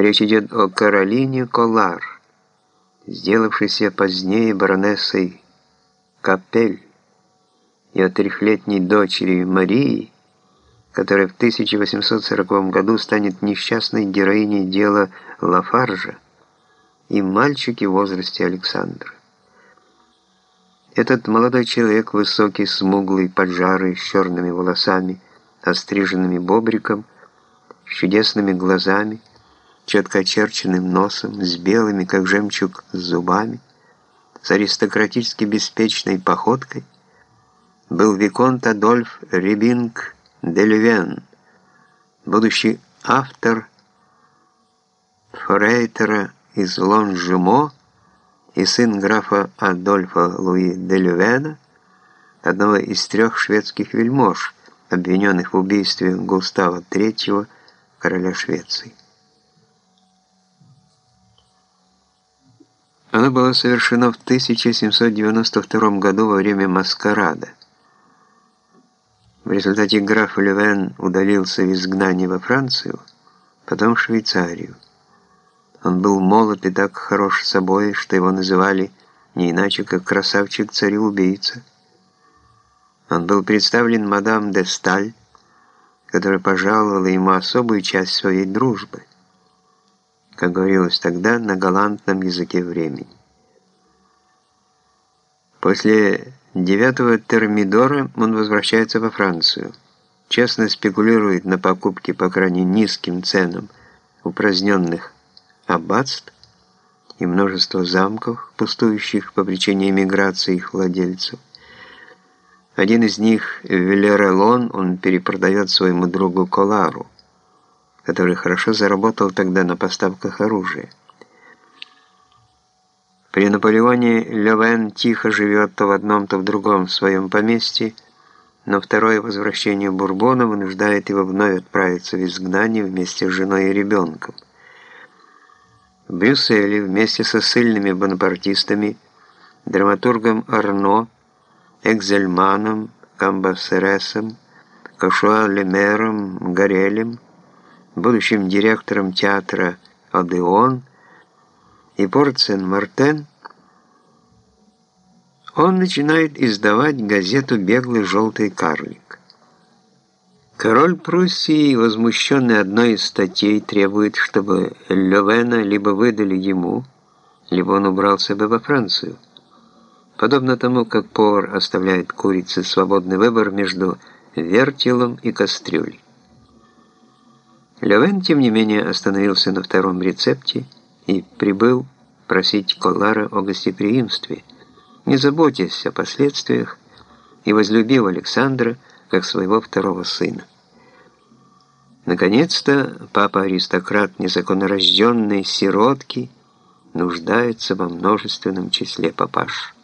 Речь идет о Каролине Колар, сделавшейся позднее баронессой Капель, и о трехлетней дочери Марии, которая в 1840 году станет несчастной героиней дела Лафаржа, и мальчике в возрасте Александра. Этот молодой человек, высокий, смуглый, поджарый, с черными волосами, остриженными бобриком, с чудесными глазами, четко очерченным носом, с белыми, как жемчуг, зубами, с аристократически беспечной походкой, был Виконт Адольф Рибинг де Лювен, будущий автор Форейтера из Лонжемо и сын графа Адольфа Луи де Лювена, одного из трех шведских вельмож, обвиненных в убийстве Густава III, короля Швеции. Оно было совершено в 1792 году во время маскарада. В результате граф Лювен удалился в изгнание во Францию, потом в Швейцарию. Он был молод и так хорош собой, что его называли не иначе, как красавчик-цареубийца. Он был представлен мадам де Сталь, которая пожаловала ему особую часть своей дружбы, как говорилось тогда на галантном языке времени. После девятого термидора он возвращается во Францию, честно спекулирует на покупке по крайне низким ценам упраздненных аббатств и множество замков, пустующих по причине эмиграции их владельцев. Один из них, Велерелон, он перепродает своему другу Колару, который хорошо заработал тогда на поставках оружия. При Наполеоне Левен тихо живет то в одном, то в другом в своем поместье, но второе возвращение Бурбона вынуждает его вновь отправиться в изгнание вместе с женой и ребенком. В Брюсселе вместе со сильными бонапартистами, драматургом Арно, Экзельманом, Камбасересом, Кашуа Лемером, Горелем, будущим директором театра «Одеон» и Порцен Мартен, он начинает издавать газету «Беглый желтый карлик». Король Пруссии, возмущенный одной из статей, требует, чтобы Левена либо выдали ему, либо он убрался бы во Францию. Подобно тому, как повар оставляет курице свободный выбор между вертелом и кастрюлей. Левен, тем не менее, остановился на втором рецепте и прибыл просить Коллара о гостеприимстве, не заботясь о последствиях, и возлюбив Александра, как своего второго сына. Наконец-то папа-аристократ незаконнорожденной сиротки нуждается во множественном числе папаш.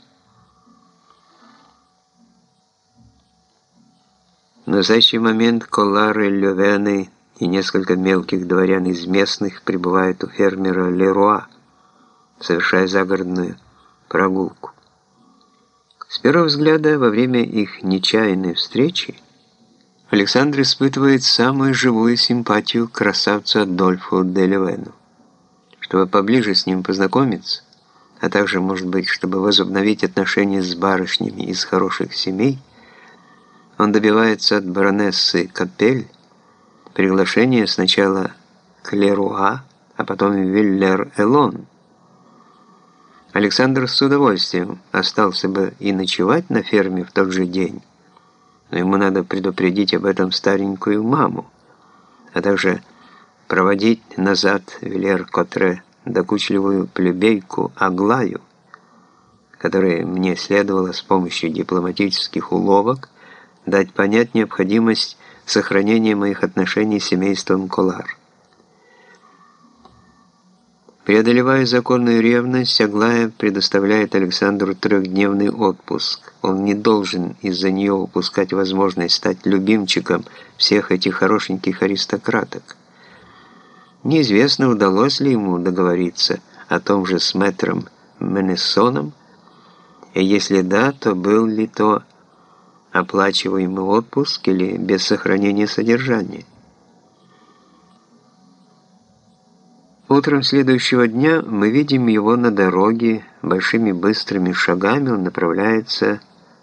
В настоящий момент Коллары, Левены и несколько мелких дворян из местных прибывают у фермера Леруа, совершая загородную прогулку. С первого взгляда, во время их нечаянной встречи, Александр испытывает самую живую симпатию к красавцу Адольфу Делевену. Чтобы поближе с ним познакомиться, а также, может быть, чтобы возобновить отношения с барышнями из хороших семей, он добивается от баронессы Капель приглашения сначала к Леруа, а потом Виллер-Элон, Александр с удовольствием остался бы и ночевать на ферме в тот же день, но ему надо предупредить об этом старенькую маму, а также проводить назад Вилер-Котре докучливую плебейку Аглаю, которой мне следовало с помощью дипломатических уловок дать понять необходимость сохранения моих отношений с семейством Колар. Преодолевая законную ревность, Аглая предоставляет Александру трехдневный отпуск. Он не должен из-за нее упускать возможность стать любимчиком всех этих хорошеньких аристократок. Неизвестно, удалось ли ему договориться о том же с мэтром Менессоном, и если да, то был ли то оплачиваемый отпуск или без сохранения содержания. Утром следующего дня мы видим его на дороге, большими быстрыми шагами он направляется